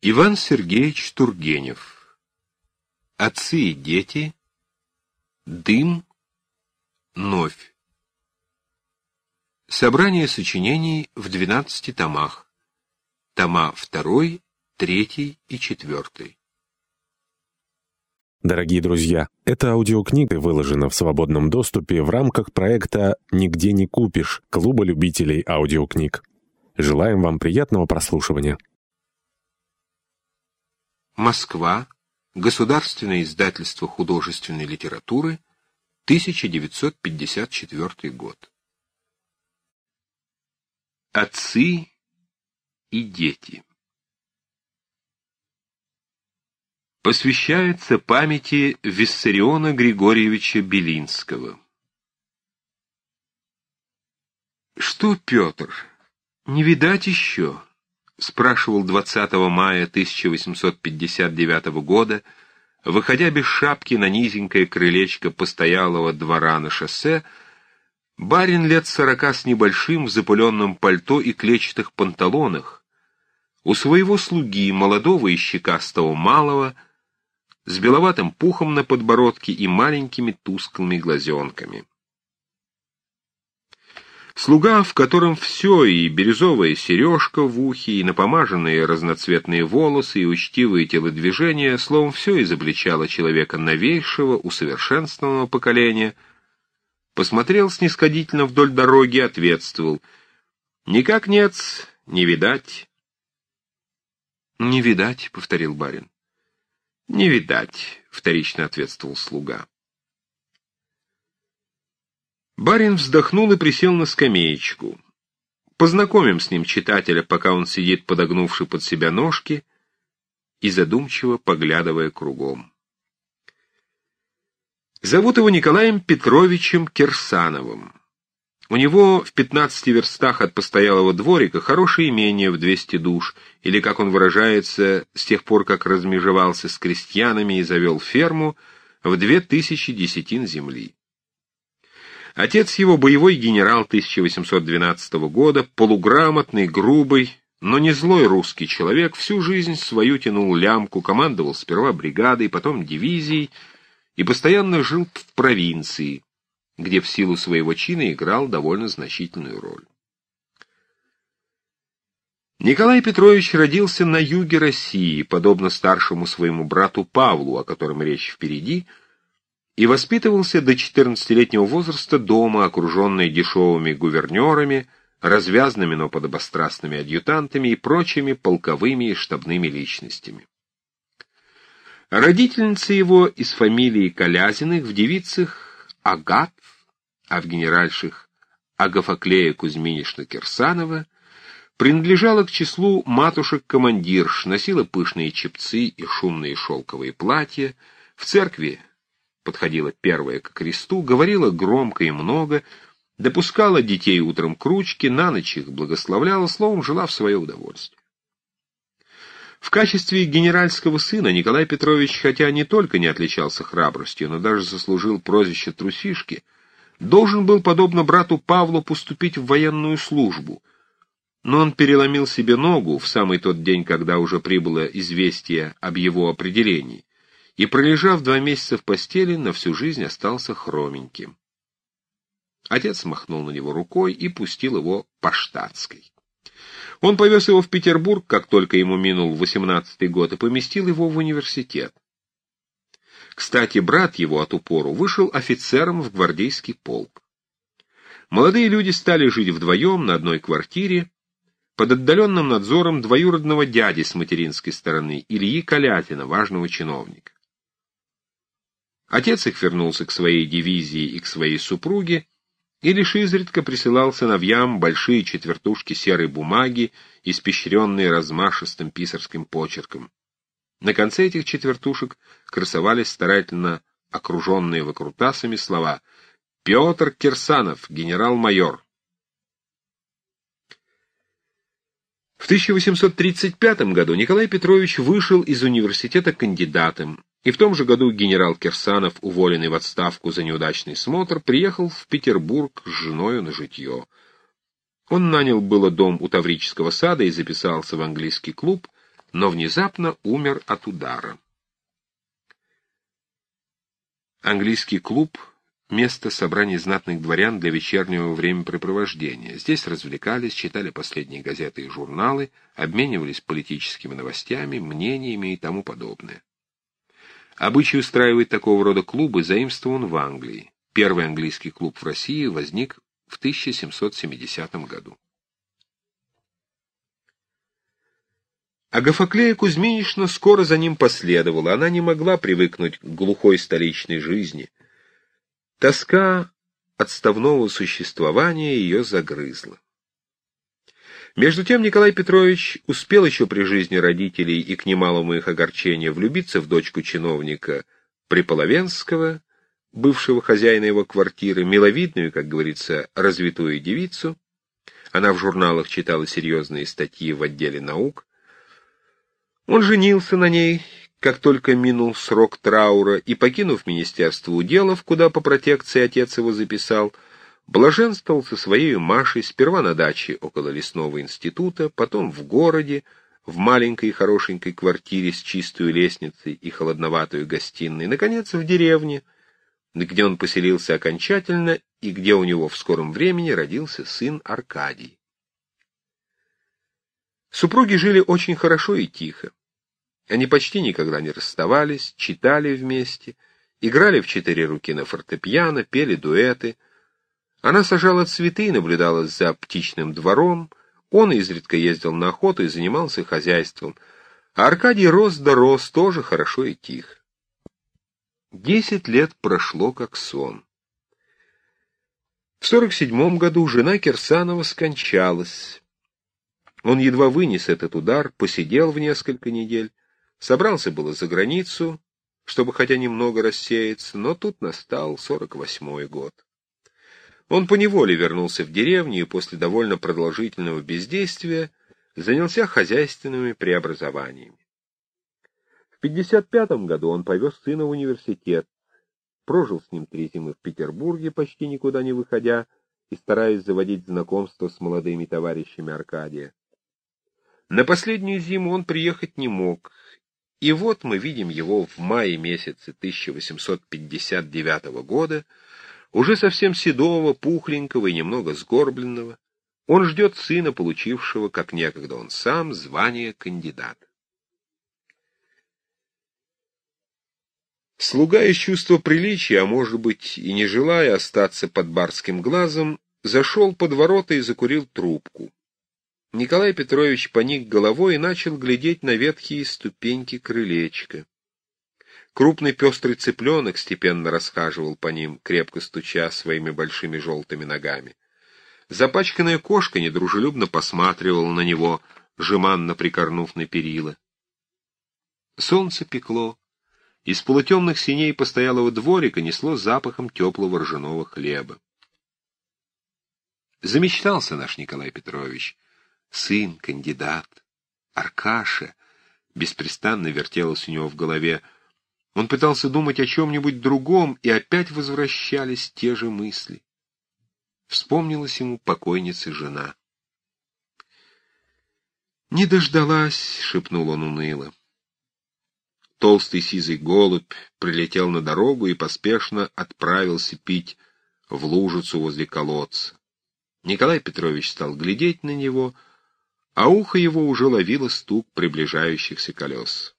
Иван Сергеевич Тургенев. Отцы и дети. Дым. Новь. Собрание сочинений в 12 томах. Тома 2, 3 и 4. Дорогие друзья, эта аудиокнига выложена в свободном доступе в рамках проекта «Нигде не купишь» Клуба любителей аудиокниг. Желаем вам приятного прослушивания. Москва. Государственное издательство художественной литературы. 1954 год. Отцы и дети. Посвящается памяти Виссариона Григорьевича Белинского. Что, Петр, не видать еще? Спрашивал 20 мая 1859 года, выходя без шапки на низенькое крылечко постоялого двора на шоссе, барин лет сорока с небольшим в запыленном пальто и клетчатых панталонах, у своего слуги, молодого и щекастого малого, с беловатым пухом на подбородке и маленькими тусклыми глазенками. Слуга, в котором все, и бирюзовая сережка в ухе, и напомаженные разноцветные волосы, и учтивые телодвижения, словом, все изобличало человека новейшего, усовершенствованного поколения, посмотрел снисходительно вдоль дороги ответствовал. «Никак нет, не видать». «Не видать», — повторил барин. «Не видать», — вторично ответствовал слуга. Барин вздохнул и присел на скамеечку. Познакомим с ним читателя, пока он сидит, подогнувший под себя ножки и задумчиво поглядывая кругом. Зовут его Николаем Петровичем Кирсановым. У него в пятнадцати верстах от постоялого дворика хорошее имение в двести душ, или, как он выражается, с тех пор, как размежевался с крестьянами и завел ферму, в две тысячи десятин земли. Отец его боевой генерал 1812 года, полуграмотный, грубый, но не злой русский человек, всю жизнь свою тянул лямку, командовал сперва бригадой, потом дивизией и постоянно жил в провинции, где в силу своего чина играл довольно значительную роль. Николай Петрович родился на юге России, подобно старшему своему брату Павлу, о котором речь впереди, и воспитывался до 14-летнего возраста дома, окруженный дешевыми гувернерами, развязными, но подобострастными адъютантами и прочими полковыми и штабными личностями. Родительница его из фамилии Колязиных в девицах Агат, а в генеральших Агафоклея Кузьминишна-Кирсанова принадлежала к числу матушек-командирш, носила пышные чепцы и шумные шелковые платья, в церкви подходила первая к кресту, говорила громко и много, допускала детей утром к ручке, на ночь их благословляла, словом, жила в свое удовольствие. В качестве генеральского сына Николай Петрович, хотя не только не отличался храбростью, но даже заслужил прозвище «трусишки», должен был, подобно брату Павлу, поступить в военную службу. Но он переломил себе ногу в самый тот день, когда уже прибыло известие об его определении и, пролежав два месяца в постели, на всю жизнь остался хроменьким. Отец махнул на него рукой и пустил его по штатской. Он повез его в Петербург, как только ему минул восемнадцатый год, и поместил его в университет. Кстати, брат его от упору вышел офицером в гвардейский полк. Молодые люди стали жить вдвоем на одной квартире, под отдаленным надзором двоюродного дяди с материнской стороны, Ильи Калятина, важного чиновника. Отец их вернулся к своей дивизии и к своей супруге, и лишь изредка присылал сыновьям большие четвертушки серой бумаги, испещренные размашистым писарским почерком. На конце этих четвертушек красовались старательно окруженные выкрутасами слова «Петр Кирсанов, генерал-майор». В 1835 году Николай Петрович вышел из университета кандидатом, и в том же году генерал Кирсанов, уволенный в отставку за неудачный смотр, приехал в Петербург с женою на житье. Он нанял было дом у Таврического сада и записался в английский клуб, но внезапно умер от удара. Английский клуб — место собраний знатных дворян для вечернего времяпрепровождения. Здесь развлекались, читали последние газеты и журналы, обменивались политическими новостями, мнениями и тому подобное. Обычай устраивать такого рода клубы заимствован в Англии. Первый английский клуб в России возник в 1770 году. Агафоклея Кузьминична скоро за ним последовала. Она не могла привыкнуть к глухой столичной жизни. Тоска отставного существования ее загрызла. Между тем Николай Петрович успел еще при жизни родителей и к немалому их огорчению влюбиться в дочку чиновника Приполовенского, бывшего хозяина его квартиры, миловидную, как говорится, развитую девицу. Она в журналах читала серьезные статьи в отделе наук, он женился на ней, как только минул срок траура, и, покинув Министерство уделов, куда по протекции отец его записал, блаженствовал со своей Машей сперва на даче около лесного института, потом в городе, в маленькой хорошенькой квартире с чистой лестницей и холодноватой гостиной, наконец, в деревне, где он поселился окончательно и где у него в скором времени родился сын Аркадий. Супруги жили очень хорошо и тихо. Они почти никогда не расставались, читали вместе, играли в четыре руки на фортепиано, пели дуэты. Она сажала цветы и наблюдала за птичным двором, он изредка ездил на охоту и занимался хозяйством, а Аркадий рос да рос, тоже хорошо и тихо. Десять лет прошло как сон. В сорок седьмом году жена Кирсанова скончалась. Он едва вынес этот удар, посидел в несколько недель, Собрался было за границу, чтобы хотя немного рассеяться, но тут настал сорок восьмой год. Он поневоле вернулся в деревню и после довольно продолжительного бездействия занялся хозяйственными преобразованиями. В 55 году он повез сына в университет, прожил с ним три зимы в Петербурге, почти никуда не выходя и стараясь заводить знакомство с молодыми товарищами Аркадия. На последнюю зиму он приехать не мог, и вот мы видим его в мае месяце 1859 года, уже совсем седого, пухленького и немного сгорбленного. Он ждет сына, получившего, как некогда он сам, звание кандидата. Слуга из чувства приличия, а может быть и не желая остаться под барским глазом, зашел под ворота и закурил трубку. Николай Петрович поник головой и начал глядеть на ветхие ступеньки крылечка. Крупный пестрый цыпленок степенно расхаживал по ним, крепко стуча своими большими желтыми ногами. Запачканная кошка недружелюбно посматривала на него, жеманно прикорнув на перила. Солнце пекло. Из полутемных синей постоялого дворика несло запахом теплого ржаного хлеба. Замечтался наш Николай Петрович — сын, кандидат, Аркаша, беспрестанно вертелось у него в голове. Он пытался думать о чем-нибудь другом, и опять возвращались те же мысли. Вспомнилась ему покойница жена. «Не дождалась», — шепнул он уныло. Толстый сизый голубь прилетел на дорогу и поспешно отправился пить в лужицу возле колодца. Николай Петрович стал глядеть на него — а ухо его уже ловило стук приближающихся колес.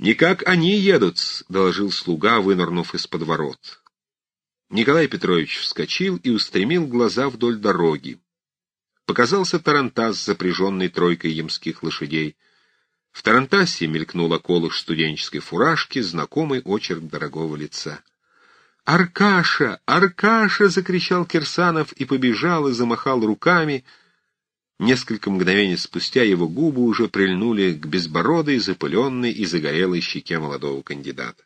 «Никак они едут», — доложил слуга, вынырнув из-под ворот. Николай Петрович вскочил и устремил глаза вдоль дороги. Показался тарантас, запряженный тройкой ямских лошадей. В тарантасе мелькнула колыш студенческой фуражки, знакомый очерк дорогого лица. «Аркаша! Аркаша!» — закричал Кирсанов и побежал и замахал руками — Несколько мгновений спустя его губы уже прильнули к безбородой, запыленной и загорелой щеке молодого кандидата.